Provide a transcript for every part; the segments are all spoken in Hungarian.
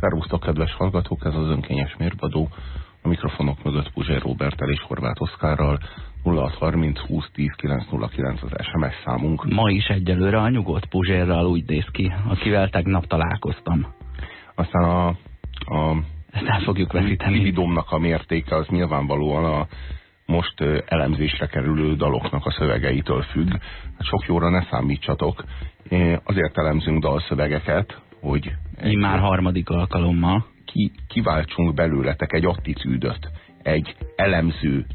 Szervusztok, kedves hallgatók, ez az önkényes mérvadó. A mikrofonok mögött Puzsér Robertel és Horváth Oszkárral 0630 20 10 909 az SMS számunk. Ma is egyelőre a nyugodt Puzsérral úgy néz ki, akivel tegnap találkoztam. Aztán a, a Ezt el fogjuk veszíteni. libidomnak a mértéke az nyilvánvalóan a most elemzésre kerülő daloknak a szövegeitől függ. Hát sok jóra ne számítsatok. Azért elemzünk dalszövegeket, hogy egy, már harmadik alkalommal. Ki, kiváltsunk belőletek egy attitűdöt, egy elemző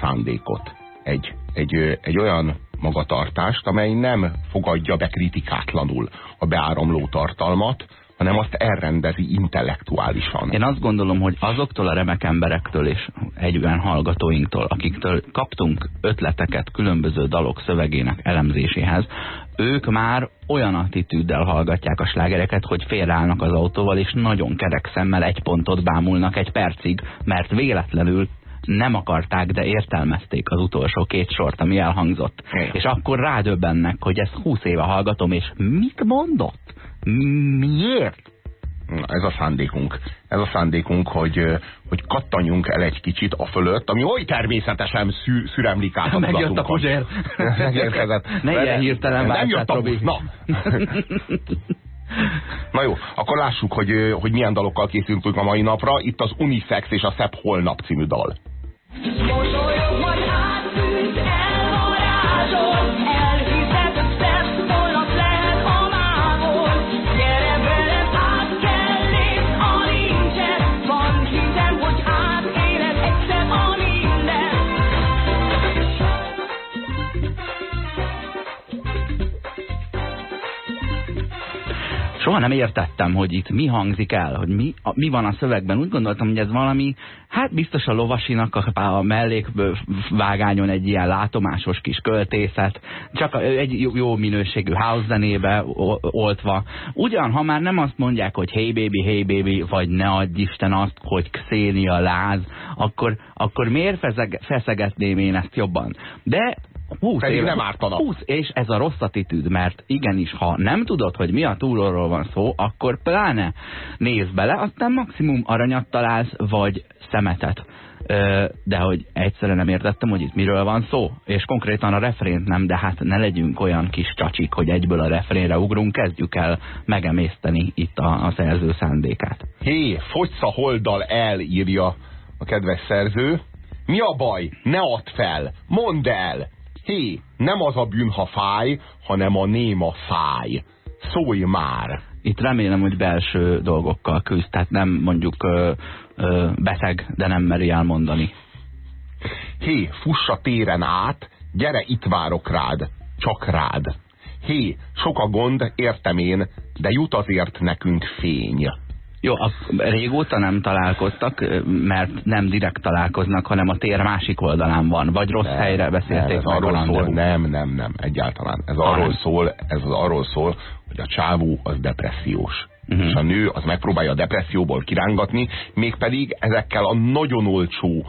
szándékot, egy, egy, egy olyan magatartást, amely nem fogadja be kritikátlanul a beáramló tartalmat, hanem azt elrendezi intellektuálisan. Én azt gondolom, hogy azoktól a remek emberektől és egyben hallgatóinktól, akiktől kaptunk ötleteket különböző dalok szövegének elemzéséhez, ők már olyan attitűddel hallgatják a slágereket, hogy félreállnak az autóval, és nagyon kerek szemmel egy pontot bámulnak egy percig, mert véletlenül nem akarták, de értelmezték az utolsó két sort, ami elhangzott. Igen. És akkor rádöbbennek, hogy ezt húsz éve hallgatom, és mit mondott? Miért? Na, ez a szándékunk. Ez a szándékunk, hogy, hogy kattanjunk el egy kicsit a fölött, ami oly természetesen szű, szüremlik át a Megjött a Puzsér. Megérkezett. Ne ilyen hirtelen Nem jött a Robi. Na. Na jó, akkor lássuk, hogy, hogy milyen dalokkal készültünk a mai napra. Itt az Unisex és a Szebb Holnap című dal. Mosolyog, Soha nem értettem, hogy itt mi hangzik el, hogy mi, a, mi van a szövegben. Úgy gondoltam, hogy ez valami, hát biztos a lovasinak a, a mellékvágányon egy ilyen látomásos kis költészet, csak egy jó, jó minőségű house zenébe oltva. Ugyan, ha már nem azt mondják, hogy hey baby, hey baby, vagy ne adj Isten azt, hogy Xenia láz, akkor, akkor miért fezeg, feszegetném én ezt jobban? De 20 Pedig éve, nem ártana. 20, és ez a rossz attitűd, mert igenis, ha nem tudod, hogy mi a túlorról van szó, akkor pláne nézz bele, aztán maximum aranyat találsz, vagy szemetet. De hogy egyszerűen nem értettem, hogy itt miről van szó, és konkrétan a refrént nem, de hát ne legyünk olyan kis csacsik, hogy egyből a refrénre ugrunk, kezdjük el megemészteni itt a, a szerző szándékát. Hé, fogysz a holdal el, írja a kedves szerző. Mi a baj? Ne add fel! Mondd el! Hé, nem az a bűn, ha fáj, hanem a néma fáj. Szólj már! Itt remélem, hogy belső dolgokkal küzd, tehát nem mondjuk ö, ö, beteg, de nem meri elmondani. Hé, fuss a téren át, gyere, itt várok rád, csak rád. Hé, sok a gond, értem én, de jut azért nekünk fény. Jó, a, régóta nem találkoztak, mert nem direkt találkoznak, hanem a tér másik oldalán van. Vagy rossz nem, helyre beszélték nem, arról szól. Nem, nem, nem, egyáltalán. Ez arról, nem. szól, ez az arról szól, hogy a csávó az depressziós. Mhm. És a nő az megpróbálja a depresszióból kirángatni, mégpedig ezekkel a nagyon olcsó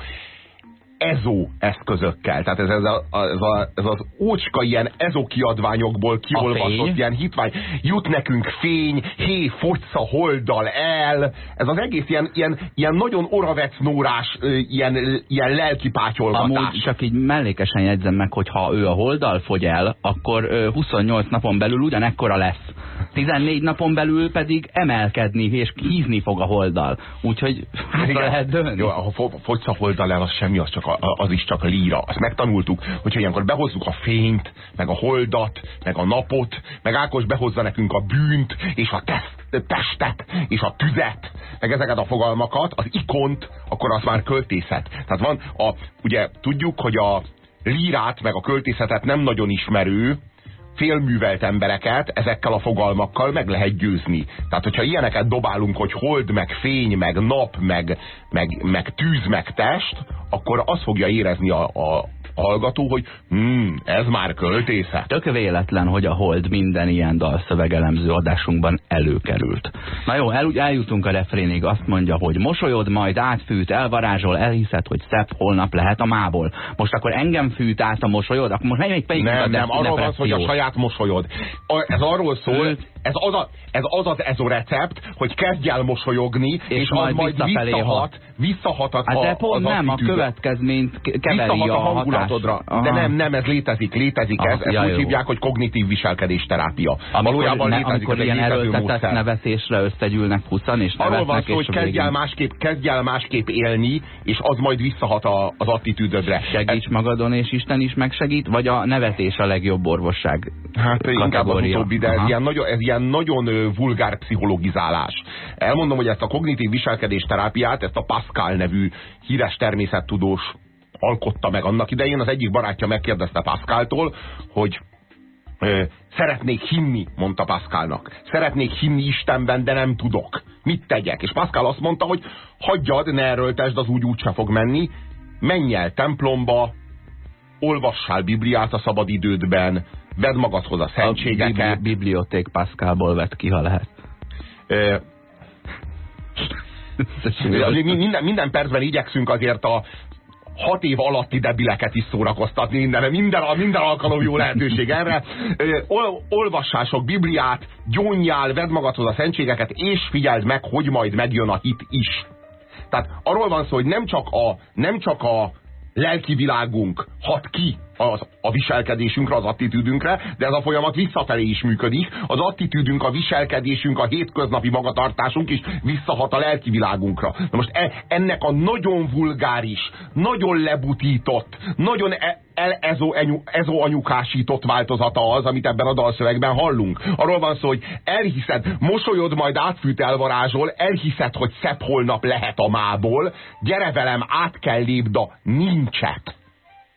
ezó eszközökkel. Tehát ez, ez, a, ez, a, ez az ócska ilyen ezó kiadványokból kiolvasott ilyen hitvány. Jut nekünk fény, hé, fogysz a holdal el. Ez az egész ilyen, ilyen, ilyen nagyon oravecnórás, ö, ilyen, ilyen lelkipátyolgatás. Amúgy csak így mellékesen jegyzem meg, hogy ha ő a holdal fogy el, akkor ö, 28 napon belül ugyanekkora lesz. 14 napon belül pedig emelkedni és hízni fog a holdal. Úgyhogy hát lehet dönni. Jó, ha fo- fogysz a holdal el, az semmi, az, csak a, az is csak a líra. Azt megtanultuk, hogyha ilyenkor behozzuk a fényt, meg a holdat, meg a napot, meg Ákos behozza nekünk a bűnt, és a teszt, testet, és a tüzet, meg ezeket a fogalmakat, az ikont, akkor az már költészet. Tehát van, a, ugye tudjuk, hogy a lírát, meg a költészetet nem nagyon ismerő, félművelt embereket ezekkel a fogalmakkal meg lehet győzni. Tehát, hogyha ilyeneket dobálunk, hogy hold, meg fény, meg nap, meg, meg, meg tűz, meg test, akkor azt fogja érezni a, a hallgató, hogy hmm, ez már költészet. Tök véletlen, hogy a Hold minden ilyen dalszövegelemző adásunkban előkerült. Na jó, el, eljutunk a refrénig, azt mondja, hogy mosolyod, majd átfűt, elvarázsol, elhiszed, hogy szebb holnap lehet a mából. Most akkor engem fűt át a mosolyod, akkor most melyik Nem, a nem, de- arról van hogy a saját mosolyod. Ez arról szól, ez, az a, ez az az ez a recept, hogy kezdj el mosolyogni, és, és az majd majd visszafelé visszahat, visszahat a, Hát de pont az nem, a attitűdre. következményt ke- keveri Visszahat a a hangulatodra. De nem, nem, ez létezik, létezik Aha, ez. Ezt ja, úgy jó. hívják, hogy kognitív viselkedésterápia. Amikor, Valójában ne, létezik, amikor ez ilyen erőltetett nevetésre összegyűlnek huszan, és Arról van szó, hogy kezdj el, másképp, kezdj el másképp élni, és az majd visszahat a, az attitűdödre. segíts magadon, és Isten is megsegít, vagy a nevetés a legjobb orvosság Hát inkább az utóbbi, de ez ilyen, nagyon, ez ilyen nagyon ö, vulgár pszichologizálás. Elmondom, hogy ezt a kognitív viselkedésterápiát, ezt a Pascal nevű híres természettudós alkotta meg annak idején. Az egyik barátja megkérdezte Pascaltól, hogy szeretnék hinni, mondta Pascalnak. Szeretnék hinni Istenben, de nem tudok. Mit tegyek? És Pascal azt mondta, hogy hagyjad, ne erőltesd, az úgy úgyse fog menni. Menj el templomba, olvassál Bibliát a szabadidődben, vedd magadhoz a A szentségeket. bibli- biblioték Pascalból vett ki, ha lehet. Ö, minden, minden percben igyekszünk azért a hat év alatti debileket is szórakoztatni minden, minden, minden alkalom jó lehetőség erre. Ol, olvassál sok Bibliát, gyónjál, vedd magadhoz a szentségeket, és figyeld meg, hogy majd megjön a hit is. Tehát arról van szó, hogy nem csak a, nem csak a lelki világunk hat ki az, a viselkedésünkre, az attitűdünkre, de ez a folyamat visszafelé is működik. Az attitűdünk, a viselkedésünk, a hétköznapi magatartásunk is visszahat a lelki világunkra. Na most e, ennek a nagyon vulgáris, nagyon lebutított, nagyon e, el ezó, enyu, ezó anyukásított változata az, amit ebben a dalszövegben hallunk. Arról van szó, hogy elhiszed, mosolyod majd átfűt elvarázsol, elhiszed, hogy szebb holnap lehet a mából, gyere velem, át kell lépd a nincset.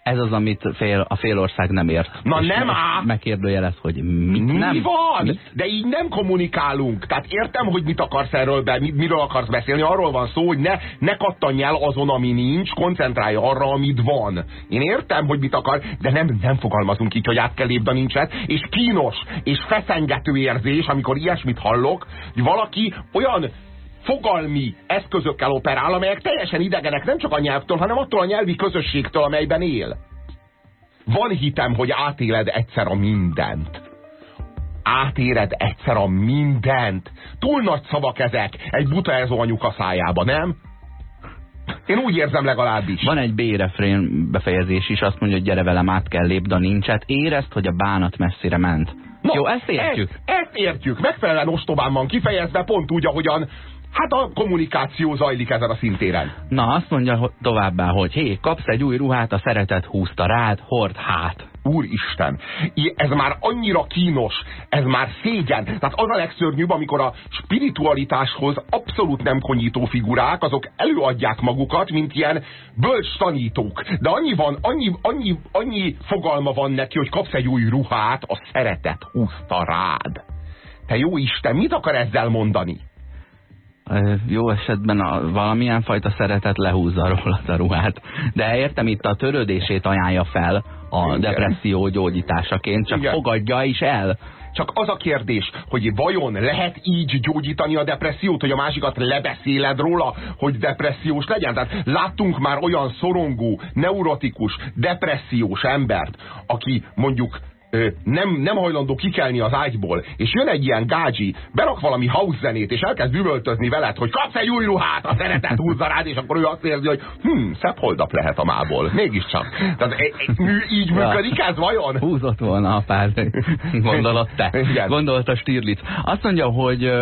Ez az, amit fél, a félország nem ért. Na És nem ám! Megkérdőjelez, hogy mit Mi nem. van? Mit? De így nem kommunikálunk. Tehát értem, hogy mit akarsz erről, be, mi- miről akarsz beszélni. Arról van szó, hogy ne, ne kattanj el azon, ami nincs, koncentrálj arra, amit van. Én értem, hogy mit akar, de nem, nem fogalmazunk így, hogy át kell lépd a nincset. És kínos, és feszengető érzés, amikor ilyesmit hallok, hogy valaki olyan fogalmi eszközökkel operál, amelyek teljesen idegenek nem csak a nyelvtől, hanem attól a nyelvi közösségtől, amelyben él. Van hitem, hogy átéled egyszer a mindent. Átéred egyszer a mindent. Túl nagy szavak ezek egy buta ezó anyuka szájába, nem? Én úgy érzem legalábbis. Van egy B-refrén befejezés is, azt mondja, hogy gyere velem, át kell lépd a nincset. Érezd, hogy a bánat messzire ment. No, Jó, ezt értjük. Ezt, ezt értjük. Megfelelően ostobán van kifejezve, pont úgy, ahogyan hát a kommunikáció zajlik ezen a szintéren. Na, azt mondja továbbá, hogy hé, kapsz egy új ruhát, a szeretet húzta rád, hord hát. Úristen, ez már annyira kínos, ez már szégyen. Tehát az a legszörnyűbb, amikor a spiritualitáshoz abszolút nem konyító figurák, azok előadják magukat, mint ilyen bölcs tanítók. De annyi van, annyi, annyi, annyi fogalma van neki, hogy kapsz egy új ruhát, a szeretet húzta rád. Te jó Isten, mit akar ezzel mondani? Jó esetben a, valamilyen fajta szeretet lehúzza róla a ruhát. De értem, itt a törődését ajánlja fel a Igen. depresszió gyógyításaként, csak Igen. fogadja is el. Csak az a kérdés, hogy vajon lehet így gyógyítani a depressziót, hogy a másikat lebeszéled róla, hogy depressziós legyen? Tehát láttunk már olyan szorongó, neurotikus, depressziós embert, aki mondjuk nem, nem hajlandó kikelni az ágyból, és jön egy ilyen gágyi, berak valami house zenét, és elkezd üvöltözni veled, hogy kapsz egy új ruhát, a szeretet húzza rád, és akkor ő azt érzi, hogy hm, szebb holdap lehet a mából. Mégiscsak. Tehát e, e, mű- így működik ez vajon? Húzott volna a pár, gondolod te. Igen. Gondolta Stirlitz. Azt mondja, hogy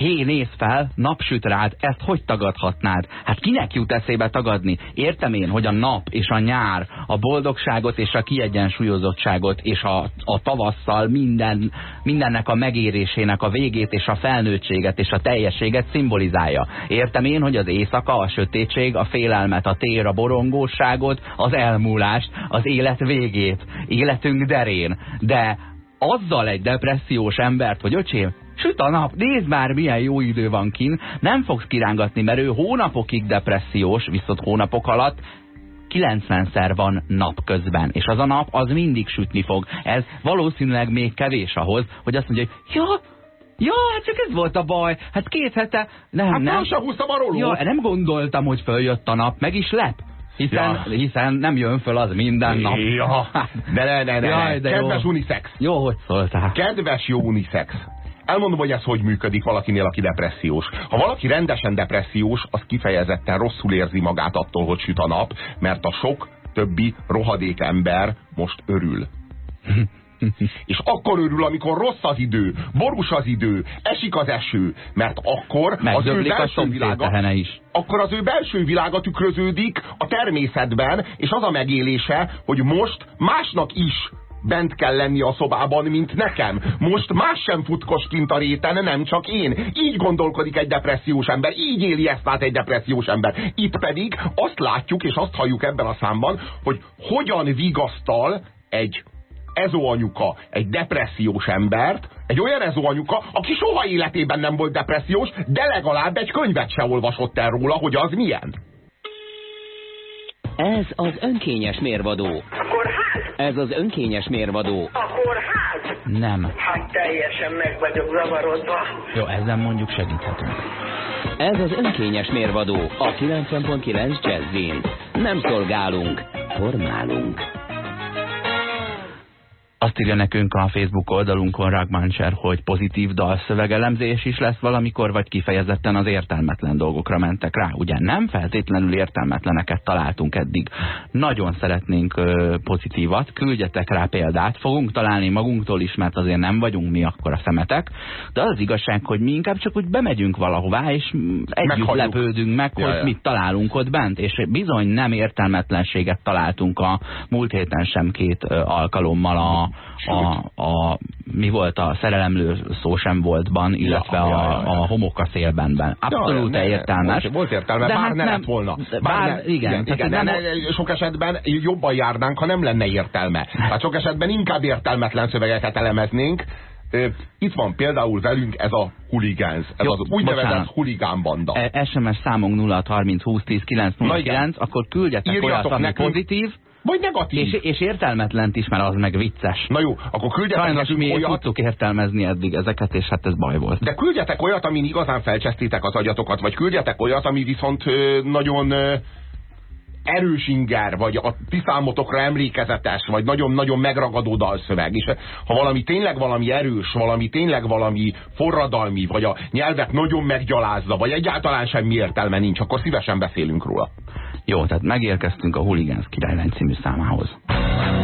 Hé, nézd fel, napsüt rád, ezt hogy tagadhatnád? Hát kinek jut eszébe tagadni? Értem én, hogy a nap és a nyár, a boldogságot és a kiegyensúlyozottságot és a, a tavasszal minden, mindennek a megérésének a végét és a felnőttséget és a teljességet szimbolizálja. Értem én, hogy az éjszaka, a sötétség, a félelmet, a tér, a borongóságot, az elmúlást, az élet végét, életünk derén. De azzal egy depressziós embert, hogy öcsém, süt a nap, nézd már milyen jó idő van kin, nem fogsz kirángatni, mert ő hónapokig depressziós, viszont hónapok alatt 90-szer van nap közben, és az a nap az mindig sütni fog. Ez valószínűleg még kevés ahhoz, hogy azt mondja, hogy ja, ja, hát csak ez volt a baj, hát két hete, nem, Hát nem. sem húztam a rolót. Ja, nem gondoltam, hogy följött a nap, meg is lep. Hiszen, Ja. hiszen nem jön föl az minden nap. Ja. Ne, ne, ne, ne. Jaj, de jó. Kedves unisex. Jó, hogy szóltál. Kedves jó unisex. Elmondom, hogy ez hogy működik valakinél, aki depressziós. Ha valaki rendesen depressziós, az kifejezetten rosszul érzi magát attól, hogy süt a nap, mert a sok többi rohadék ember most örül. És akkor örül, amikor rossz az idő, borús az idő, esik az eső, mert akkor az ő belső világa, is. akkor az ő belső világa tükröződik a természetben, és az a megélése, hogy most másnak is bent kell lenni a szobában, mint nekem. Most más sem futkos kint a réten, nem csak én. Így gondolkodik egy depressziós ember, így éli ezt át egy depressziós ember. Itt pedig azt látjuk, és azt halljuk ebben a számban, hogy hogyan vigasztal egy ezóanyuka egy depressziós embert, egy olyan ezóanyuka, aki soha életében nem volt depressziós, de legalább egy könyvet se olvasott el róla, hogy az milyen. Ez az önkényes mérvadó. Akkor Ez az önkényes mérvadó. akkor hát. Nem. Hát teljesen meg vagyok zavarodva. Jó, ezzel mondjuk segíthetünk. Ez az önkényes mérvadó a 90.9 Jazzin. Nem szolgálunk, formálunk. Azt írja nekünk a Facebook oldalunkon Ragmancher, hogy pozitív dalszövegelemzés is lesz valamikor, vagy kifejezetten az értelmetlen dolgokra mentek rá. Ugye nem feltétlenül értelmetleneket találtunk eddig. Nagyon szeretnénk ö, pozitívat, küldjetek rá példát, fogunk találni magunktól is, mert azért nem vagyunk mi akkor a szemetek, de az, az igazság, hogy mi inkább csak úgy bemegyünk valahová, és együtt Meghalljuk. lepődünk meg, hogy ja. mit találunk ott bent, és bizony nem értelmetlenséget találtunk a múlt héten sem két alkalommal a, a, a, mi volt a szerelemlő szó sem voltban, illetve Ja, ja, ja, a, ja. a homok a szélbenben. Abszolút Ja, értelmes. Volt, volt értelme, de bár hát ne nem- lett volna. Bár, ne, igen, igen, igen nem, ne, ne, sok esetben jobban járnánk, ha nem lenne értelme. Hát sok esetben inkább értelmetlen szövegeket elemeznénk. Itt van például velünk ez a huligánz, ez Jó, az úgynevezett bocsánat. huligánbanda. E- SMS számunk 0630 20 10 909, akkor küldjetek Írjatok olyat, ami nekünk. pozitív, Vagy negatív. és, és értelmetlent is, mert az meg vicces. Na jó, akkor küldjetek Sajnos nekünk mi olyat, tudtuk értelmezni eddig ezeket, és hát ez baj volt. de küldjetek olyat, amin igazán felcsesztétek az agyatokat, vagy küldjetek olyat, ami viszont ö, nagyon ö, erős inger, vagy a ti számotokra emlékezetes, vagy nagyon-nagyon megragadó dalszöveg. És ha valami tényleg valami erős, valami tényleg valami forradalmi, vagy a nyelvet nagyon meggyalázza, vagy egyáltalán semmi értelme nincs, akkor szívesen beszélünk róla. Jó, tehát megérkeztünk a Hooligans királylány című számához.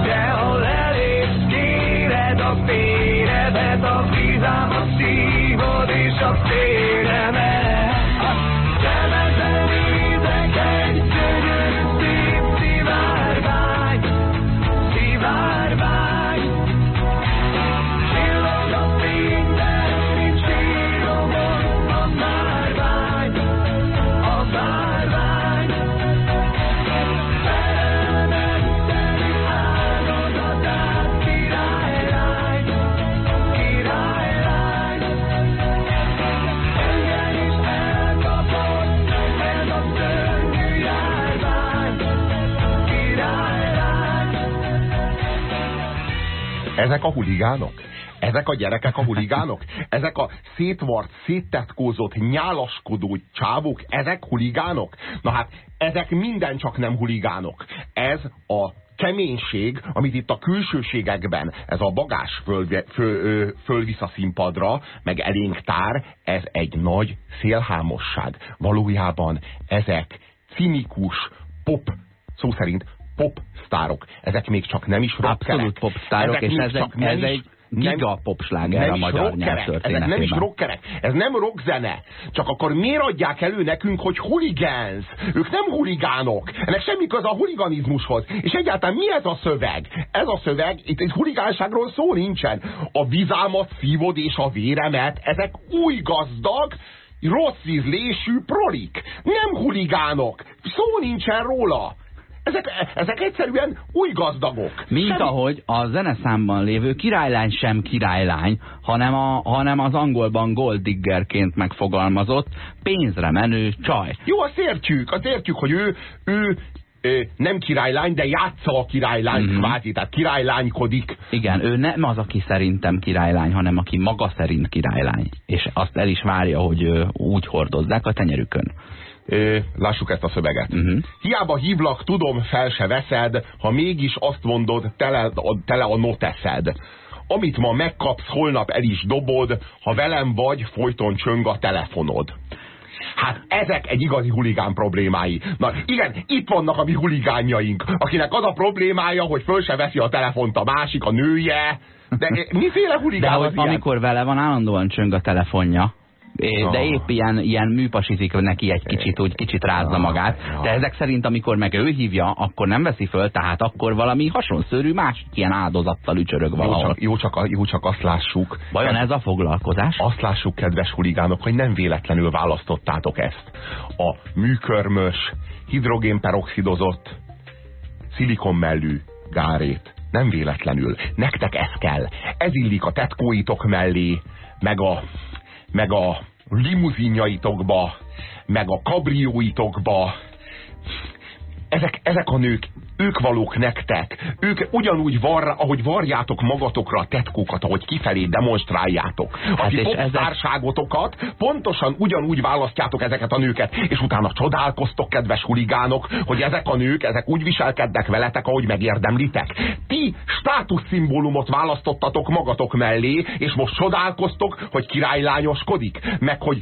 De lelépsz, kéred a féredet, a vizámat szívod és a féremet. Ezek a huligánok? Ezek a gyerekek a huligánok? Ezek a szétvart, széttetkózott, nyálaskodó csávok, ezek huligánok? Na hát, ezek minden csak nem huligánok. Ez a keménység, amit itt a külsőségekben, ez a bagás föl, föl, a színpadra, meg elénk tár, ez egy nagy szélhámosság. Valójában ezek cinikus, pop, szó szerint pop sztárok. Ezek még csak nem is rockerek. Abszolút popstárok, és még ez egy, giga popsláger a magyar rockerek, ezek nem is nyelvtörténetében. rockerek, ez nem rockzene. Csak akkor miért adják elő nekünk, hogy hooligans? Ők nem huligánok. Ennek semmi köze a huliganizmushoz. És egyáltalán mi ez a szöveg? Ez a szöveg, itt egy huligánságról szó nincsen. A vizámat, szívod és a véremet, ezek új gazdag, rossz ízlésű prolik. Nem huligánok. Szó nincsen róla. Ezek, ezek egyszerűen új gazdagok. Mint Semmi- ahogy a zeneszámban lévő királylány sem királylány, hanem, a, hanem az angolban gold diggerként megfogalmazott pénzre menő csaj. Jó, azt értjük, azt értjük, hogy ő, ő, nem királylány, de játsza a királylány Mhm. mm-hmm. kvázi, tehát királylánykodik. Igen, ő nem az, aki szerintem királylány, hanem aki maga szerint királylány. És azt el is várja, hogy úgy hordozzák a tenyerükön. Lássuk ezt a szöveget. Mhm. Hiába hívlak, tudom, fel se veszed, ha mégis azt mondod, tele, a- tele a noteszed. amit ma megkapsz, holnap el is dobod, ha velem vagy, folyton csöng a telefonod. Hát ezek egy igazi huligán problémái. Na igen, itt vannak a mi huligánjaink, akinek az a problémája, hogy föl se veszi a telefont a másik, a nője. De miféle De huligán hogy az ilyen? amikor vele van, állandóan csöng a telefonja. De épp ilyen, ilyen műpasizik neki egy kicsit, úgy kicsit rázza magát. De ezek szerint, amikor meg ő hívja, akkor nem veszi föl, tehát akkor valami hasonszörű másik ilyen áldozattal ücsörög Jó valahol. csak, jó, csak, jó csak azt lássuk. Vajon ez a foglalkozás? Azt lássuk, kedves huligánok, hogy nem véletlenül választottátok ezt. A műkörmös, hidrogénperoxidozott, szilikonmellű gárét. Nem véletlenül. Nektek ez kell. Ez illik a tetkóitok mellé, meg a, meg a limuzinjaitokba, meg a kabrióitokba. Ezek, ezek a nők, ők valók nektek. Ők ugyanúgy var, ahogy varjátok magatokra a tetkókat, ahogy kifelé demonstráljátok. A Hát ti és ezek- pontosan ugyanúgy választjátok ezeket a nőket, és utána csodálkoztok, kedves huligánok, hogy ezek a nők, ezek úgy viselkednek veletek, ahogy megérdemlitek. Ti státuszszimbólumot választottatok magatok mellé, és most csodálkoztok, hogy királylányoskodik, meg hogy,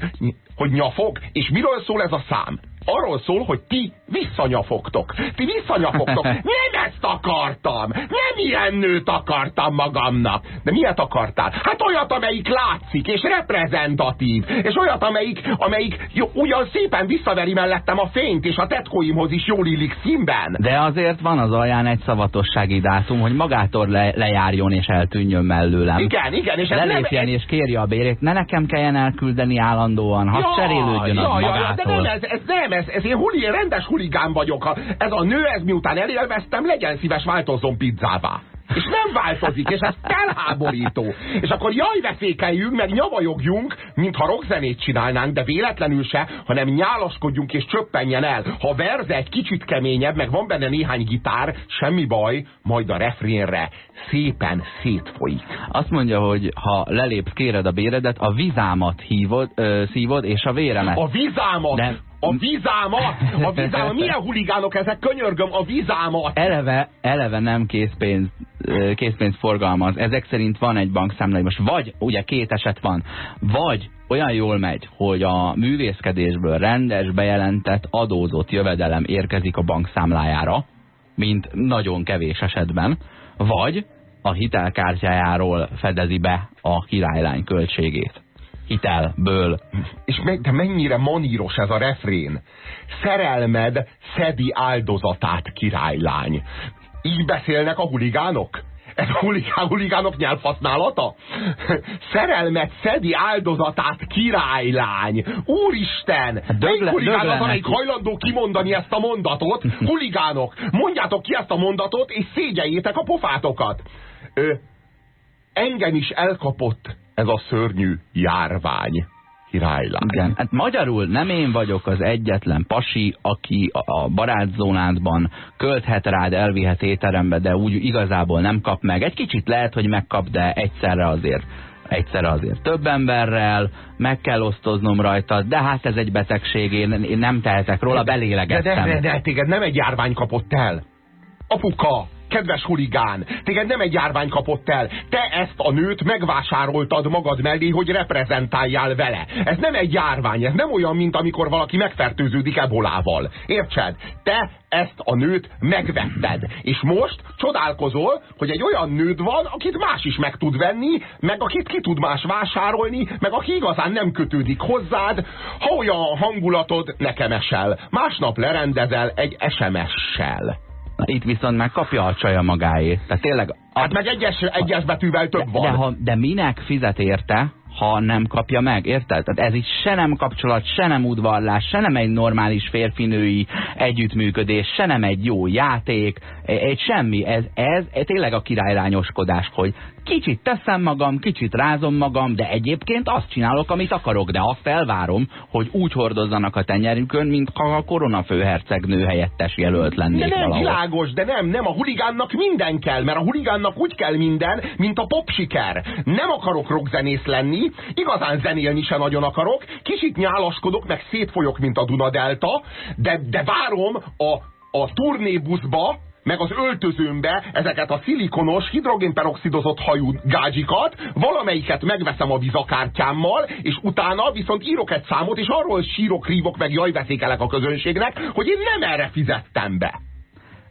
hogy nyafog, és miről szól ez a szám? Arról szól, hogy ti visszanyafogtok. Ti visszanyafogtok. Nem ezt akartam. Nem ilyen nőt akartam magamnak. De miért akartál? Hát olyat, amelyik látszik, és reprezentatív. És olyat, amelyik, amelyik jó, ugyan szépen visszaveri mellettem a fényt, és a tetkóimhoz is jól illik színben. De azért van az alján egy szavatossági dátum, hogy magától le, lejárjon és eltűnjön mellőlem. Igen, igen, és ez nem... Lelépjen és kérje a bérét, ne nekem kelljen elküldeni állandóan, ha cserélődjön az ja, ja, magától. de nem, ez, ez nem, ez, ez én huli, rendes huligán vagyok. Ez a nő, ez miután elélveztem, legyen szíves, változzon pizzává. És nem változik, és ez felháborító. És akkor jaj, veszékeljünk, meg nyavajogjunk, mintha rockzenét csinálnánk, de véletlenül se, hanem nyálaskodjunk és csöppenjen el. Ha verze egy kicsit keményebb, meg van benne néhány gitár, semmi baj, majd a refrénre szépen szétfolyik. Azt mondja, hogy ha lelépsz, kéred a béredet, a vizámat hívod, ö, szívod, és a véremet. A vizámat! Nem. A vizámat! A vizámat! Milyen huligánok ezek? Könyörgöm, a vizámat! Eleve, eleve nem készpénz, készpénz forgalmaz. Ezek szerint van egy bankszámla, most vagy, ugye két eset van, vagy olyan jól megy, hogy a művészkedésből rendes, bejelentett, adózott jövedelem érkezik a bankszámlájára, mint nagyon kevés esetben, vagy a hitelkártyájáról fedezi be a királylány költségét. Hitelből. És me, de mennyire maníros ez a refrén. Szerelmed szedi áldozatát, királylány. Így beszélnek a huligánok? Ez a huligán, huligánok nyelvhasználata? Szerelmet szedi áldozatát, királylány. Úristen! Hát Melyik dögle- huligán az, amelyik hajlandó kimondani ezt a mondatot? Huligánok, mondjátok ki ezt a mondatot, és szégyeljétek a pofátokat. Ö, engem is elkapott ez a szörnyű járvány, királylány. Igen, hát magyarul nem én vagyok az egyetlen pasi, aki a- barátzónádban költhet rád, elvihet étterembe, de úgy igazából nem kap meg. Egy kicsit lehet, hogy megkap, de egyszerre azért egyszerre azért több emberrel, meg kell osztoznom rajta, de hát ez egy betegség, én, én nem tehetek róla, de, de, belélegeztem. de, de téged nem egy járvány kapott el. Apuka, kedves huligán, téged nem egy járvány kapott el. Te ezt a nőt megvásároltad magad mellé, hogy reprezentáljál vele. Ez nem egy járvány, ez nem olyan, mint amikor valaki megfertőződik ebolával. Értsed? Te ezt a nőt megvetted. És most csodálkozol, hogy egy olyan nőd van, akit más is meg tud venni, meg akit ki tud más vásárolni, meg aki igazán nem kötődik hozzád. Ha olyan hangulatod, nekem esel. Másnap lerendezel egy SMS-sel. Na, Itt viszont megkapja a csaja magáét. Tehát tényleg... Hát meg egyes, egyes betűvel több de, van. de, ha, de minek fizet érte, ha nem kapja meg, érted? Tehát ez itt se nem kapcsolat, se nem udvarlás, se nem egy normális férfinői együttműködés, se nem egy jó játék, e- egy semmi. Ez, ez, ez tényleg a királylányoskodás, hogy kicsit teszem magam, kicsit rázom magam, de egyébként azt csinálok, amit akarok, de azt elvárom, hogy úgy hordozzanak a tenyerükön, mint ha a koronafőhercegnő helyettes jelölt lennék De nem valahol. világos, de nem, nem, a huligánnak minden kell, mert a huligánnak úgy kell minden, mint a popsiker. Nem akarok rockzenész lenni, igazán zenélni se nagyon akarok, kicsit nyálaskodok, meg szétfolyok, mint a Dunadelta, de, de várom a, a turnébuszba, meg az öltözőmbe ezeket a szilikonos, hidrogénperoxidozott hajú gágyikat, valamelyiket megveszem a vizakártyámmal, és utána viszont írok egy számot, és arról sírok, rívok, meg jajveszékelek a közönségnek, hogy én nem erre fizettem be.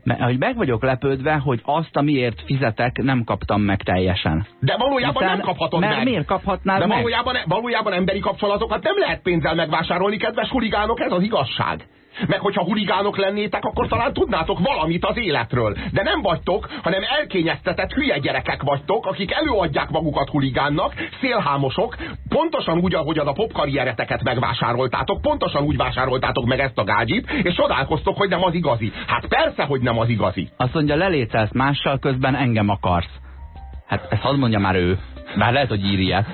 Mert hogy meg vagyok lepődve, hogy azt, amiért fizetek, nem kaptam meg teljesen. De valójában Hiszen- nem kaphatod mert meg. miért kaphatnád De meg? valójában, valójában emberi kapcsolatokat nem lehet pénzzel megvásárolni, kedves huligánok, ez az igazság. Meg hogyha huligánok lennétek, akkor talán tudnátok valamit az életről. De nem vagytok, hanem elkényeztetett hülye gyerekek vagytok, akik előadják magukat huligánnak, szélhámosok, pontosan úgy, ahogyan a popkarriereteket megvásároltátok, pontosan úgy vásároltátok meg ezt a gágyit, és csodálkoztok, hogy nem az igazi. Hát persze, hogy nem az igazi. Azt mondja, lelételsz mással, közben engem akarsz. Hát ezt hadd mondja már ő. Bár lehet, hogy ír ilyet.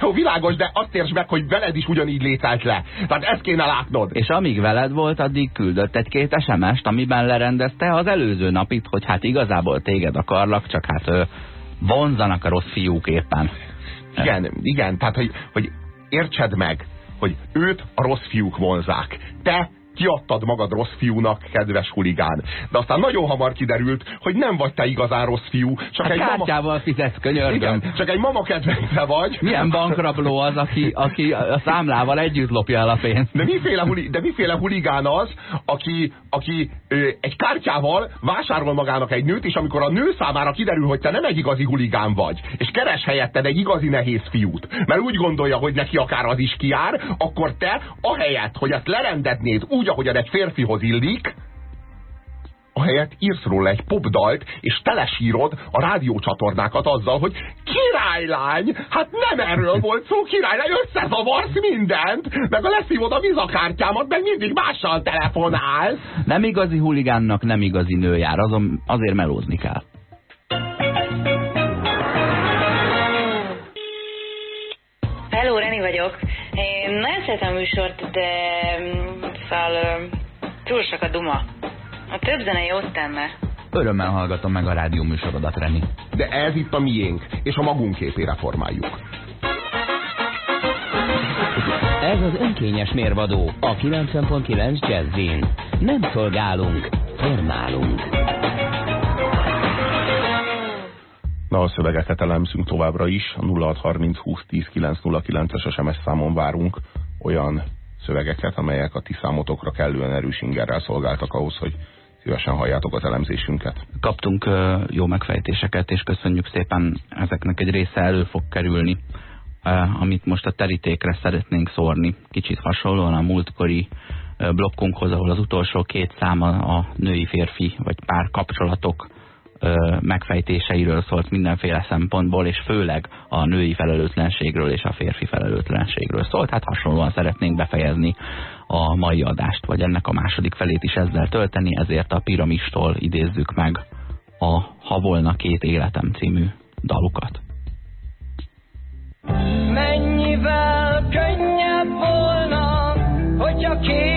Jó, világos, de azt értsd meg, hogy veled is ugyanígy lételt le. Tehát ezt kéne látnod. És amíg veled volt, addig küldött egy-két SMS-t, amiben lerendezte az előző napit, hogy hát igazából téged akarlak, csak hát vonzanak a rossz fiúk éppen. Igen, igen, tehát hogy, hogy értsed meg, hogy őt a rossz fiúk vonzák. Te kiadtad magad rossz fiúnak, kedves huligán. De aztán nagyon hamar kiderült, hogy nem vagy te igazán rossz fiú, csak Hát egy mama... kártyával fizetsz, könyörgöm. Igen, csak egy mama kedvence vagy. Milyen bankrabló az, aki, aki a számlával együtt lopja el a pénzt? De miféle, huli, de miféle huligán az, aki, aki ö, egy kártyával vásárol magának egy nőt, és amikor a nő számára kiderül, hogy te nem egy igazi huligán vagy, és keres helyetted egy igazi nehéz fiút, mert úgy gondolja, hogy neki akár az is kiár, akkor te ahelyett, hogy ezt lerendeznéd úgy, ahogyan egy férfihoz illik, ahelyett írsz róla egy popdalt, és telesírod a rádiócsatornákat azzal, hogy királylány, hát nem erről volt szó, királylány, összezavarsz mindent, meg a leszívod a vizakártyámat, meg mindig mással telefonálsz. Nem igazi huligánnak nem igazi nő jár, azon, azért melózni kell. Hello, Reni vagyok. Én nagyon szeretem a műsort, de mm, szóval túl sok a duma. A több zene jót tenne. Örömmel hallgatom meg a rádió műsorodat, Reni. De ez itt a miénk, és a magunk képére formáljuk. Ez az önkényes mérvadó a 90.9 Jazzin. Nem szolgálunk, formálunk. Na, a szövegeket elemzünk továbbra is. A 0630 20 10 909-es SMS számon várunk olyan szövegeket, amelyek a ti számotokra kellően erős ingerrel szolgáltak ahhoz, hogy szívesen halljátok az elemzésünket. Kaptunk jó megfejtéseket, és köszönjük szépen, ezeknek egy része elő fog kerülni, amit most a terítékre szeretnénk szórni. Kicsit hasonlóan a múltkori blokkunkhoz, ahol az utolsó két száma a női-férfi vagy pár kapcsolatok megfejtéseiről szólt mindenféle szempontból, és főleg a női felelőtlenségről és a férfi felelőtlenségről szólt. Hát hasonlóan szeretnénk befejezni a mai adást, vagy ennek a második felét is ezzel tölteni, ezért a piramistól idézzük meg a Ha volna két életem című dalukat. Mennyivel könnyebb volna, hogyha két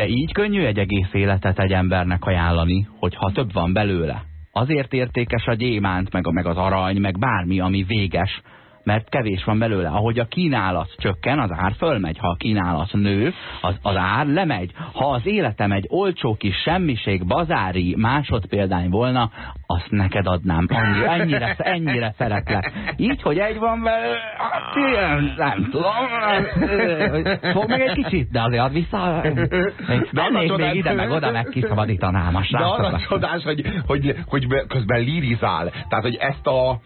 Ugye így könnyű egy egész életet egy embernek ajánlani, hogyha több van belőle. Azért értékes a gyémánt, meg, meg az arany, meg bármi, ami véges, mert kevés van belőle. Ahogy a kínálat csökken, az ár fölmegy. Ha a kínálat nő, az, az ár lemegy. Ha az életem egy olcsó kis semmiség, bazári másodpéldány volna, azt neked adnám. Annyi, ennyire, ennyire szeretlek. Így, hogy egy van belőle, hát nem tudom. Fog meg egy kicsit, de azért ad vissza. Az a Mennék még ide, meg oda, meg kiszabadítanám a De arra srácokat. csodás, hogy, hogy, hogy közben lirizál. Tehát, hogy ezt a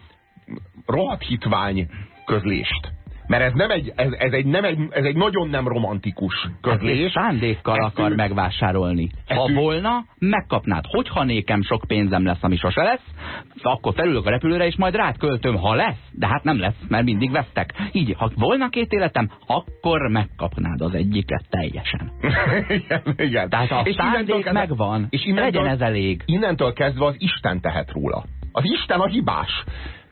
rohadt hitvány közlést. Mert ez, nem egy, ez, ez, egy, nem egy, ez egy nagyon nem romantikus közlés. És szándékkal Ezt akar ő- megvásárolni. Ha ő- volna, megkapnád. Hogyha nékem sok pénzem lesz, ami sose lesz, akkor felülök a repülőre, és majd rád költöm, ha lesz. De hát nem lesz, mert mindig vesztek. Így, ha volna két életem, akkor megkapnád az egyiket teljesen. igen, igen. Tehát a innentől szándék kezdve- megvan. És innentől, Legyen ez elég. Innentől kezdve az Isten tehet róla. Az Isten a hibás.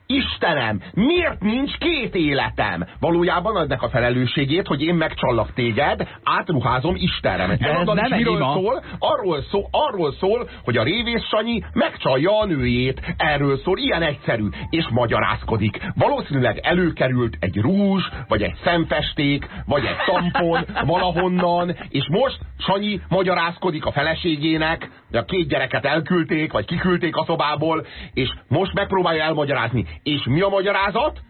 Istenem, miért nincs két életem? Valójában adnak a felelősségét, hogy én megcsallak téged, átruházom Istenre. De ez Elmondani, nem miről ima. szól? Arról szól, arról szól, hogy a révész Sanyi megcsalja a nőjét. Erről szól, ilyen egyszerű. És magyarázkodik. Valószínűleg előkerült egy rúzs, vagy egy szemfesték, vagy egy tampon valahonnan, és most Sanyi magyarázkodik a feleségének, a két gyereket elküldték, vagy kiküldték a szobából, és most megpróbálja elmagyarázni. És mi a magyarázat?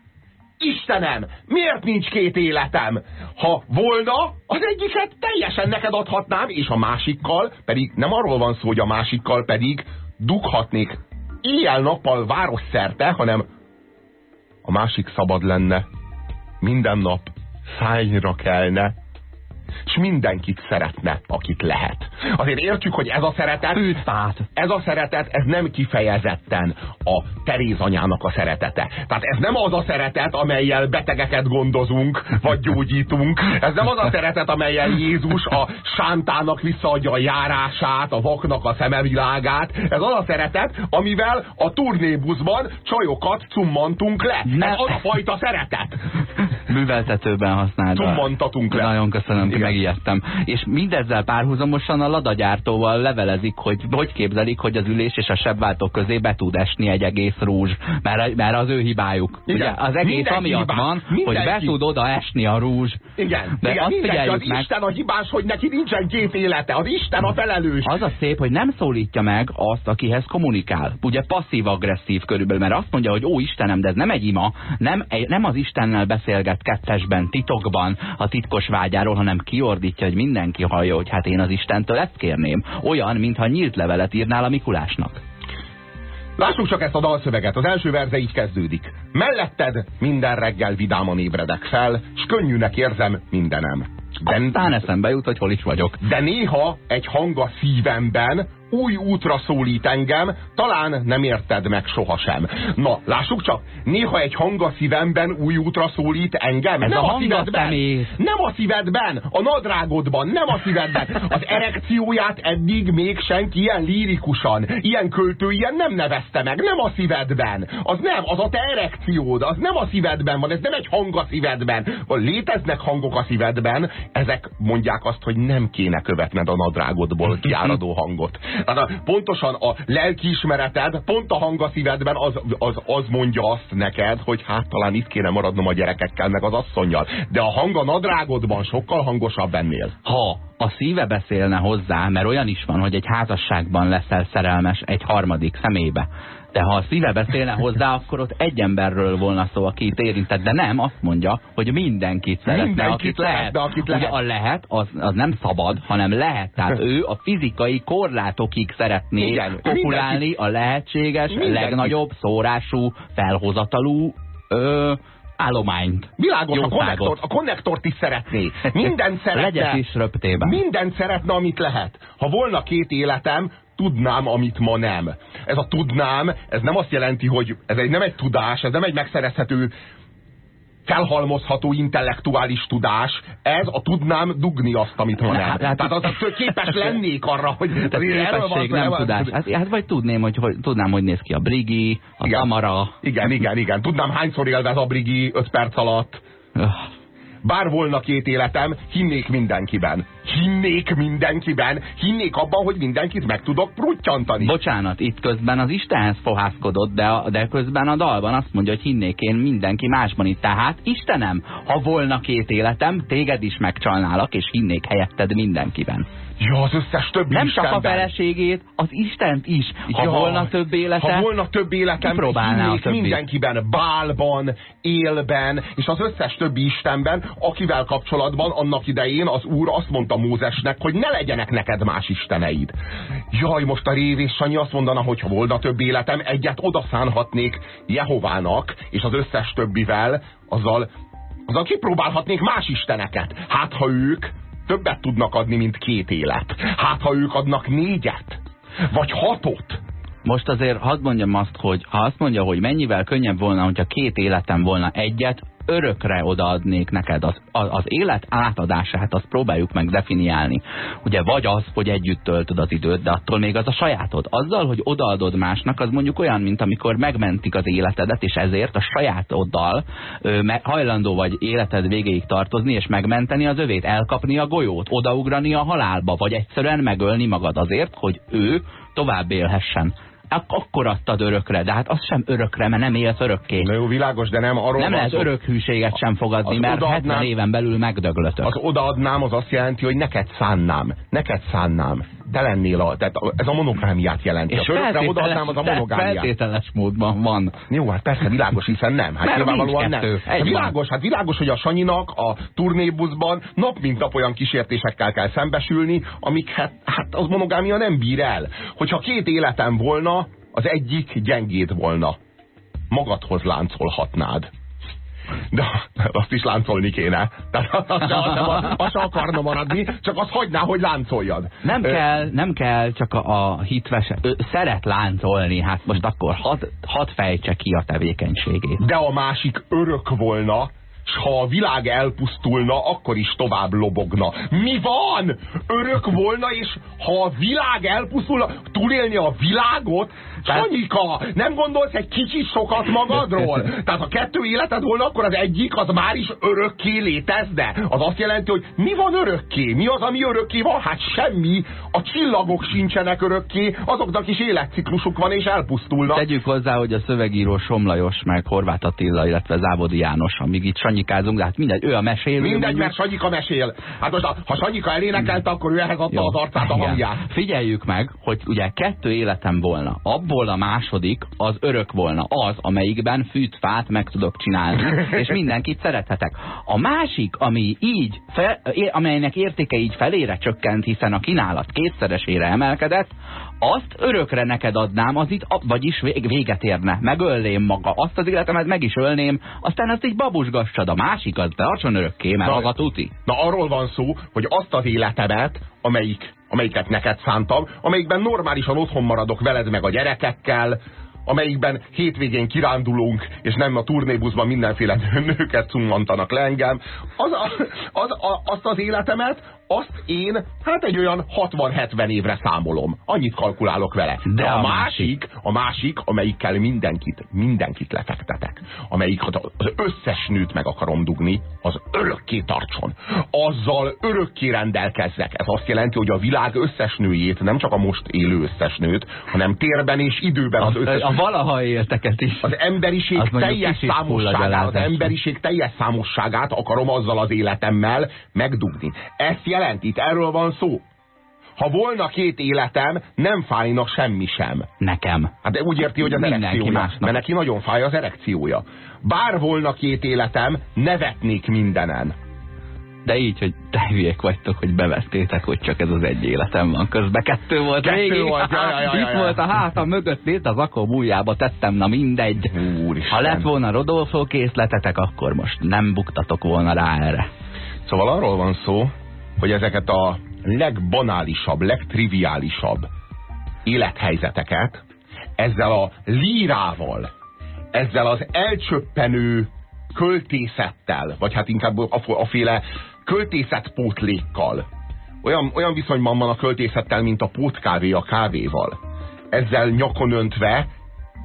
Istenem, miért nincs két életem? Ha volna, az egyiket teljesen neked adhatnám, és a másikkal pedig nem arról van szó, hogy a másikkal pedig dughatnék éjjel-nappal városszerte, hanem a másik szabad lenne, minden nap szányra kelne, és mindenkit szeretne, akit lehet. Azért értjük, hogy ez a szeretet, Fűtfát. ez a szeretet, ez nem kifejezetten a Teréz anyának a szeretete. Tehát ez nem az a szeretet, amelyel betegeket gondozunk, vagy gyógyítunk. Ez nem az a szeretet, amelyel Jézus a sántának visszaadja a járását, a vaknak a szemevilágát. Ez az a szeretet, amivel a turnébuszban csajokat cummantunk le. Ne- Ez az a fajta szeretet. Műveltetőben használva. Cummantatunk le. Nagyon köszönöm, Igen. megijedtem. És mindezzel párhuzamosan a ladagyártóval levelezik, hogy hogy képzelik, hogy az ülés és a sebváltó közé be tud esni egy egész rúzs. Mert, mert az ő hibájuk. Igen. Ugye, az egész Mindenki amiatt hibás. van, hogy be Mindenki. tud oda esni a rúzs. Igen, De igen azt mindenki, figyeljük az meg- Isten a hibás, hogy neki nincsen két élete. Az Isten a felelős. Az a szép, hogy nem szólítja meg azt, akihez kommunikál. Ugye passzív-agresszív körülbelül, mert azt mondja, hogy ó Istenem, de ez nem egy ima, nem, nem az Istennel beszélget kettesben, titokban a titkos vágyáról, hanem kiordítja, hogy mindenki hallja, hogy hát én az Istentől ezt kérném. Olyan, mintha nyílt levelet írnál a Mikulásnak. Lássuk csak ezt a dalszöveget. Az első verze így kezdődik. Melletted minden reggel vidáman ébredek fel, s könnyűnek érzem mindenem. De, Aztán eszembe jut, hogy hol is vagyok. de néha egy hang a szívemben új útra szólít engem, talán nem érted meg sohasem. Na, lássuk csak, néha egy hang a szívemben új útra szólít engem. Ez nem a a, szívedben. személy. Nem a szívedben, a nadrágodban, nem a szívedben. Az erekcióját eddig még senki ilyen lírikusan, ilyen költő, ilyen nem nevezte meg. Nem a szívedben. Az nem, az a te erekciód, az nem a szívedben van, ez nem egy hang a szívedben. Léteznek hangok a szívedben, ezek mondják azt, hogy nem kéne követned a nadrágodból kiáradó hangot. Tehát pontosan a lelkiismereted, pont a hang a szívedben az, az, az mondja azt neked, hogy hát talán itt kéne maradnom a gyerekekkel, meg az asszonyjal. De a hang a nadrágodban sokkal hangosabb ennél. Ha a szíve beszélne hozzá, mert olyan is van, hogy egy házasságban leszel szerelmes egy harmadik személybe. De ha a szíve beszélne hozzá, akkor ott egy emberről volna szó, aki itt érintett. De nem, azt mondja, hogy mindenkit szeretne, Mindenkit akit szeretne, lehet. akit Ugye lehet. a lehet, az, az nem szabad, hanem lehet. Tehát ő a fizikai korlátokig szeretné Igen, mindenkit. a lehetséges, Mindenkit. legnagyobb szórású, felhozatalú ö, állományt. Világos, a Jószágot. konnektort, a konnektort is szeretné. Minden szeretne. Legyek is röptében. Mindent szeretne, amit lehet. Ha volna két életem, tudnám, amit ma nem. Ez a tudnám, ez nem azt jelenti, hogy ez egy, nem egy tudás, ez nem egy megszerezhető felhalmozható intellektuális tudás, ez a tudnám dugni azt, amit ma nem. Hát, hát- Tehát az, az képes lennék arra, hogy Tehát van képesség, szó, nem van- tudás. Hát, hát vagy tudném, hogy, hogy, tudnám, hogy néz ki a Brigi, a Igen. Tamara. Igen, igen, igen. Tudnám, hányszor élvez a Brigi 5 perc alatt. Bár volna két életem, hinnék mindenkiben. Hinnék mindenkiben. Hinnék abban, hogy mindenkit meg tudok pruttyantani. Bocsánat, itt közben az Istenhez fohászkodott, de, a, de közben a dalban azt mondja, hogy hinnék én mindenki másban itt. Tehát Istenem, ha volna két életem, téged is megcsalnálak, és hinnék helyetted mindenkiben. Ja, az összes többi Nem csak a Istenben. feleségét, az Istent is. Ha Ja, volna több élete, Ha volna több életem, a többit. mindenkiben, bálban, élben, és az összes többi Istenben, akivel kapcsolatban annak idején az Úr azt mondta Mózesnek, hogy ne legyenek neked más isteneid. Jaj, most a révés Sanyi azt mondana, hogy ha volna több életem, egyet odaszánhatnék Jehovának, és az összes többivel, azzal, azzal kipróbálhatnék más isteneket. Hát, ha ők többet tudnak adni, mint két élet. Hát, ha ők adnak négyet, vagy hatot, most azért hadd mondjam azt, hogy ha azt mondja, hogy mennyivel könnyebb volna, hogyha két életem volna egyet, örökre odaadnék neked az, az, élet átadását, azt próbáljuk meg definiálni. Ugye vagy az, hogy együtt töltöd az időt, de attól még az a sajátod. Azzal, hogy odaadod másnak, az mondjuk olyan, mint amikor megmentik az életedet, és ezért a sajátoddal ö, hajlandó vagy életed végéig tartozni, és megmenteni az övét, elkapni a golyót, odaugrani a halálba, vagy egyszerűen megölni magad azért, hogy ő tovább élhessen akkor adtad örökre, de hát az sem örökre, mert nem élsz örökké. Na jó, világos, de nem arról Nem lehet szó. örökhűséget sem fogadni, Az mert odaadnám- 70 éven belül megdöglötök. Az odaadnám, az azt jelenti, hogy neked szánnám. Neked szánnám. Te lennél a... Tehát ez a monogámiát jelenti. És örökre odaadnám, az a monogámiát. feltételes módban van. Jó, hát persze világos, hiszen nem. Hát Mert nyilvánvalóan nem. kettő, Hát világos, hát világos, hogy a Sanyinak a turnébuszban nap mint nap olyan kísértésekkel kell szembesülni, amik hát, hát az monogámia nem bír el. Hogyha két életem volna, az egyik gyengéd volna. Magadhoz láncolhatnád. De azt is láncolni kéne. Tehát azt, azt, azt, azt akarna maradni, csak azt hagyná, hogy láncoljad. Nem Ö, kell, nem kell csak a, a hitvese, ő szeret láncolni, hát most akkor hadd had fejtse ki a tevékenységét. de a másik örök volna, s ha a világ elpusztulna, akkor is tovább lobogna. Mi van? Örök volna, és ha a világ elpusztulna, túlélni a világot? Tehát- Sanyika, nem gondolsz egy kicsit sokat magadról? Tehát ha kettő életed volna, akkor az egyik az már is örökké létezne. Az azt jelenti, hogy mi van örökké? Mi az, ami örökké van? Hát semmi. A csillagok sincsenek örökké, azoknak is életciklusuk van, és elpusztulnak. Tegyük hozzá, hogy a szövegíró Somlajos, meg Horváth Attila, illetve Zábodi János, amíg itt sanyikázunk, de hát mindegy, ő a mesélő. Mindegy, mondjuk. mert Sanyika mesél. Hát most, ha- ha Sanyika elénekelte, akkor ő ehhez adta Jó. az arcát, a hangját. Figyeljük meg, hogy ugye kettő életem volna. Abból a második az örök volna. Az, amelyikben fűt-fát meg tudok csinálni, és mindenkit szerethetek. A másik, ami így, fel, amelynek értéke így felére csökkent, hiszen a kínálat kétszeresére emelkedett, azt örökre neked adnám, az itt, vagyis vég- véget érne. Megölném maga. Azt az életemet meg is ölném, aztán azt így babusgassad. A másik az tartson örökké, mert Na, az a tuti. Na arról van szó, hogy azt az életemet, amelyik, amelyiket neked szántam, amelyikben normálisan otthon maradok veled meg a gyerekekkel, amelyikben hétvégén kirándulunk, és nem a turnébuszban mindenféle nőket cummantanak le engem, az, a, az a, azt az életemet, azt én hát egy olyan 60-70 évre számolom. Annyit kalkulálok vele. De a a másik, a másik, amelyikkel mindenkit, mindenkit lefektetek, amelyik az összes nőt meg akarom dugni, az örökké tartson. Azzal örökké rendelkezzek. Ez azt jelenti, hogy a világ összes nőjét, nem csak a most élő összes nőt, hanem térben és időben az A, összes a valaha élteket is. az emberiség Az teljes számosságát, az emberiség teljes számosságát akarom azzal az életemmel megdugni. Ezt jelent, itt erről van szó. Ha volna két életem, nem fájna semmi sem. Nekem. Hát de úgy érti, hogy az Mindenki erekciója. másnak. Mert neki nagyon fáj az erekciója. Bár volna két életem, nevetnék mindenen. De így, hogy te hülyék vagytok, hogy bevettétek, hogy csak ez az egy életem van. Közben kettő volt Kettő végig. volt, ja, ja, ja, Itt ja. volt a hátam mögött, nézd az akkor bújjába tettem, na mindegy. Úristen. Ha lett volna Rodolfo készletetek, akkor most nem buktatok volna rá erre. Szóval arról van szó, hogy ezeket a legbanálisabb, legtriviálisabb élethelyzeteket ezzel a lírával, ezzel az elcsöppenő költészettel, vagy hát inkább a, féle költészetpótlékkal. Olyan, olyan viszonyban van a költészettel, mint a pótkávé a kávéval. Ezzel nyakon öntve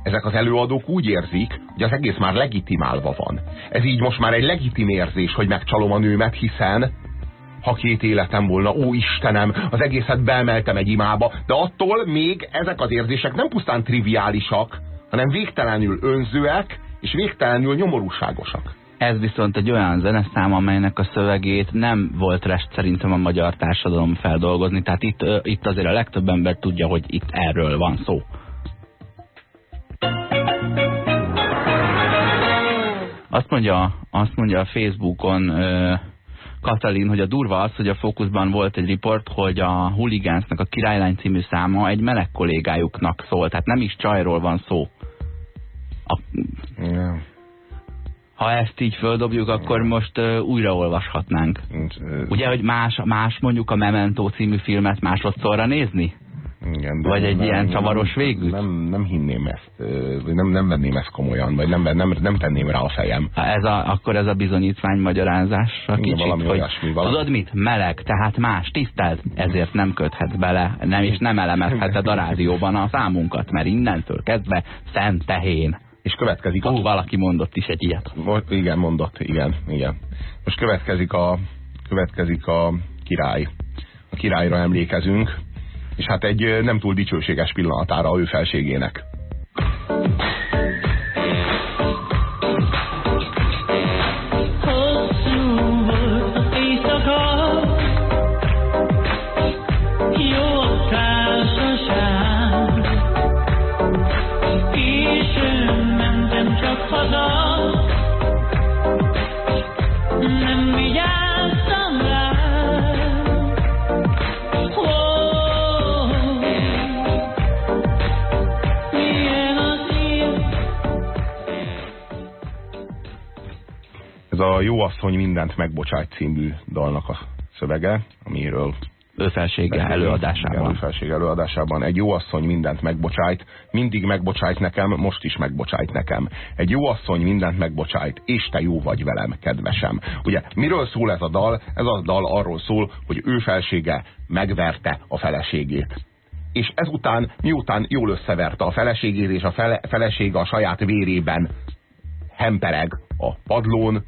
ezek az előadók úgy érzik, hogy az egész már legitimálva van. Ez így most már egy legitim érzés, hogy megcsalom a nőmet, hiszen ha két életem volna, ó Istenem, az egészet beemeltem egy imába, de attól még ezek az érzések nem pusztán triviálisak, hanem végtelenül önzőek, és végtelenül nyomorúságosak. Ez viszont egy olyan zeneszám, amelynek a szövegét nem volt rest szerintem a magyar társadalom feldolgozni, tehát itt, itt azért a legtöbb ember tudja, hogy itt erről van szó. Azt mondja, azt mondja a Facebookon Katalin, hogy a durva az, hogy a fókuszban volt egy riport, hogy a Huligánsnak a Királylány című száma egy meleg kollégájuknak szól, tehát nem is csajról van szó. A... Ha ezt így földobjuk, akkor most uh, újraolvashatnánk. Ugye, hogy más, más mondjuk a Memento című filmet másodszorra nézni? Igen, Vagy egy nem- ilyen csavaros végű? Nem, nem hinném ezt, vagy nem, nem venném ezt komolyan, vagy nem, nem, nem tenném rá a fejem. Ha Ez a, akkor ez a bizonyítvány magyarázás a Igen, kicsit, valami hogy olyasmi, valami. tudod mit? Meleg, tehát más, tisztelt, ezért nem köthetsz bele, nem és nem elemezheted a rádióban a számunkat, mert innentől kezdve szent tehén. És következik a... Ó, valaki mondott is egy ilyet. Mo- Igen, mondott, igen, igen. Most következik a, következik a király. A királyra emlékezünk, és hát egy nem túl dicsőséges pillanatára ő felségének. Asszony mindent megbocsájt című dalnak a szövege, amiről Ő felsége Igen, előadásában. felség előadásában. Egy jó asszony mindent megbocsájt, mindig megbocsájt nekem, most is megbocsájt nekem. Egy jó asszony mindent megbocsájt, és te jó vagy velem, kedvesem. Ugye, miről szól ez a dal? Ez a dal arról szól, hogy ő felsége megverte a feleségét. És ezután, miután jól összeverte a feleségét, és a fele, felesége a saját vérében hempereg a padlón,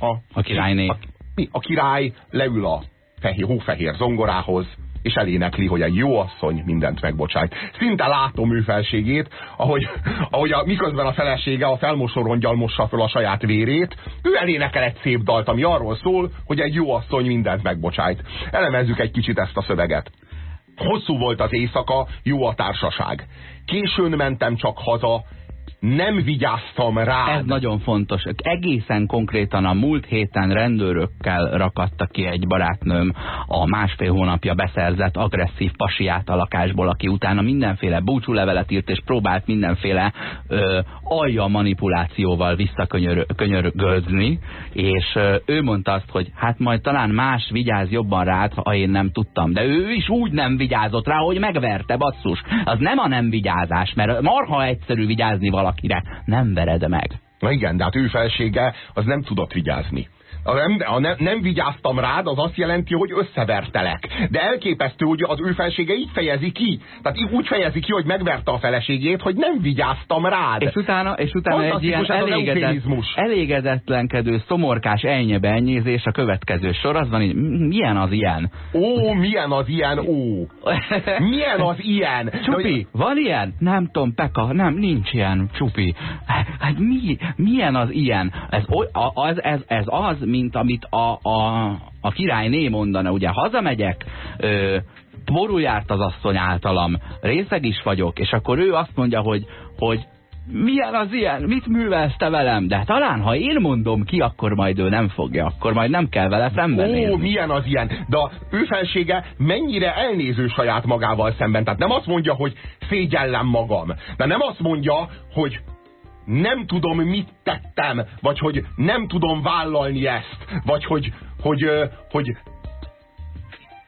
a, A királyné. a, mi? a király leül a fehér, hófehér zongorához, és elénekli, hogy egy jó asszony mindent megbocsájt. Szinte látom ő felségét, ahogy, ahogy a, miközben a felesége a felmosorongyal mossa fel a saját vérét, ő elénekel egy szép dalt, ami arról szól, hogy egy jó asszony mindent megbocsájt. Elemezzük egy kicsit ezt a szöveget. Hosszú volt az éjszaka, jó a társaság. Későn mentem csak haza, nem vigyáztam rá. Ez nagyon fontos. Egészen konkrétan a múlt héten rendőrökkel rakatta ki egy barátnőm a másfél hónapja beszerzett agresszív pasiát a lakásból, aki utána mindenféle búcsúlevelet írt, és próbált mindenféle ö, alja manipulációval visszakönyörgözni, és ö, ő mondta azt, hogy hát majd talán más vigyáz jobban rád, ha én nem tudtam. De ő is úgy nem vigyázott rá, hogy megverte, basszus. Az nem a nem vigyázás, mert marha egyszerű vigyázni valakire. Nem vered meg. Na igen, de hát ő felsége az nem tudott vigyázni. A nem, a nem, nem vigyáztam rád, az azt jelenti, hogy összevertelek. De elképesztő, hogy az ő felsége így fejezi ki. Tehát így úgy fejezi ki, hogy megverte a feleségét, hogy nem vigyáztam rád. És utána, és utána egy ilyen elégedett, elégedetlenkedő, szomorkás ennyebenyézés a következő sor, az van így, "M- milyen az ilyen? Ó, milyen az ilyen, ó. Milyen az ilyen? Csupi, van ilyen? Nem tudom, Peka, nem, nincs ilyen, Csupi. Hát mi, milyen az ilyen? Ez, a- az, ez, ez az, mint amit a, a, a királyné mondana, ugye hazamegyek, ö, borul járt az asszony általam, részeg is vagyok, és akkor ő azt mondja, hogy, hogy milyen az ilyen, mit művelsz te velem? De talán, ha én mondom ki, akkor majd ő nem fogja, akkor majd nem kell vele Ó, szembenézni. milyen az ilyen. De a ő felsége mennyire elnéző saját magával szemben. Tehát nem azt mondja, hogy szégyellem magam. De nem azt mondja, hogy nem tudom, mit tettem, vagy hogy nem tudom vállalni ezt, vagy hogy, hogy, ö, hogy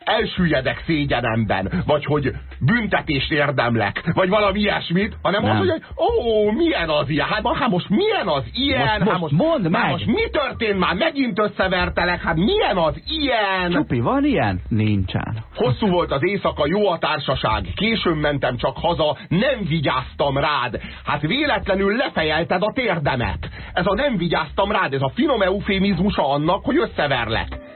elsüllyedek szégyenemben, vagy hogy büntetést érdemlek, vagy valami ilyesmit, hanem Nem. mondja, hogy ó, milyen az ilyen, hát, hát most milyen az ilyen, Most- hát most most, mondd hát meg. most mi történt már, megint összevertelek, hát milyen az ilyen? Csupi, van ilyen? Nincsen. Hosszú volt az éjszaka, jó a társaság, későn mentem csak haza, nem vigyáztam rád. Hát véletlenül lefejelted a térdemet. Ez a nem vigyáztam rád, ez a finom eufémizmusa annak, hogy összeverlek.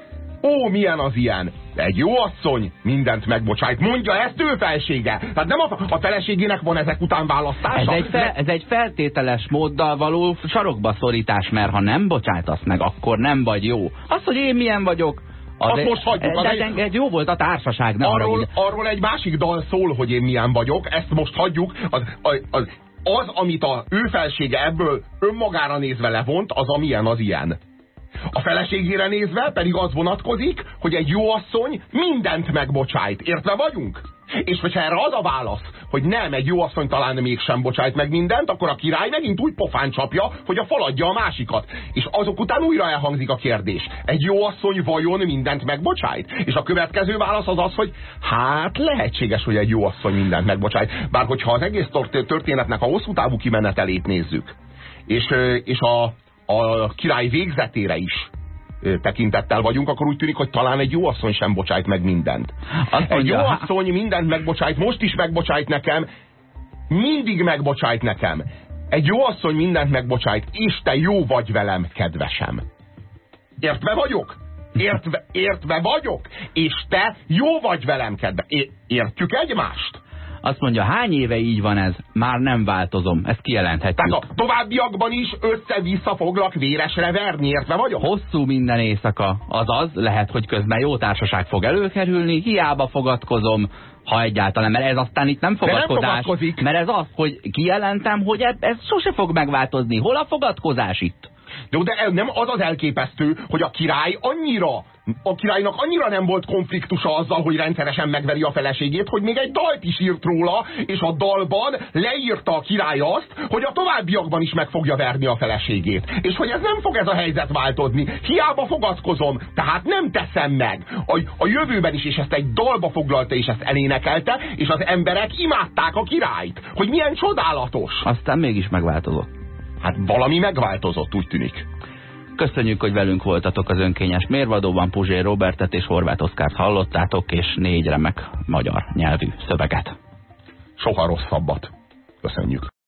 Ó, milyen az ilyen? Egy jó asszony mindent megbocsájt. Mondja ezt ő felsége. Tehát nem a, a feleségének van ezek után választása. Ez egy, fel, ez egy feltételes móddal való sarokba szorítás, mert ha nem bocsájtasz meg, akkor nem vagy jó. Az, hogy én milyen vagyok, az Azt egy, most hagyjuk, de, egy- egy jó volt a társaság, ne arról, arról egy másik dal szól, hogy én milyen vagyok, ezt most hagyjuk. Az, az, az, az amit a ő felsége ebből önmagára nézve levont, az a milyen az ilyen. A feleségére nézve pedig az vonatkozik, hogy egy jó asszony mindent megbocsájt. Értve vagyunk? És hogyha erre az a válasz, hogy nem, egy jó asszony talán mégsem bocsájt meg mindent, akkor a király megint úgy pofán csapja, hogy a faladja a másikat. És azok után újra elhangzik a kérdés. Egy jó asszony vajon mindent megbocsájt? És a következő válasz az az, hogy hát lehetséges, hogy egy jó asszony mindent megbocsájt. Bár hogyha az egész történetnek a hosszú távú kimenetelét nézzük, és, és a, a király végzetére is tekintettel vagyunk, akkor úgy tűnik, hogy talán egy jó asszony sem bocsájt meg mindent. Azt Egy jó há- asszony mindent megbocsájt, most is megbocsájt nekem, mindig megbocsájt nekem. Egy jó asszony mindent megbocsájt, és te jó vagy velem, kedvesem. Értve vagyok? Értve, értve vagyok? És te jó vagy velem, kedve. Értjük egymást? Azt mondja, hány éve így van ez? Már nem változom. Ezt kijelenthetjük. Tehát a továbbiakban is össze-vissza foglak véresre verni, értve vagyok? Hosszú minden éjszaka. Azaz, lehet, hogy közben jó társaság fog előkerülni, hiába fogadkozom, ha egyáltalán, mert ez aztán itt nem nem fogadkozás. fogadkozik. mert ez az, hogy kijelentem, hogy ez, ez sose fog megváltozni. Hol a fogadkozás itt? De, de nem az az elképesztő, hogy a király annyira, a királynak annyira nem volt konfliktusa azzal, hogy rendszeresen megveri a feleségét, hogy még egy dalt is írt róla, és a dalban leírta a király azt, hogy a továbbiakban is meg fogja verni a feleségét. És hogy ez nem fog ez a helyzet változni. Hiába fogadkozom, tehát nem teszem meg. A, a jövőben is, és ezt egy dalba foglalta, és ezt elénekelte, és az emberek imádták a királyt. Hogy milyen csodálatos. Aztán mégis megváltozott. Hát valami megváltozott, úgy tűnik. Köszönjük, hogy velünk voltatok az önkényes mérvadóban. Puzsér Robertet és Horváth Oszkárt hallottátok, és négy remek magyar nyelvű szöveget. Soha rosszabbat. Köszönjük.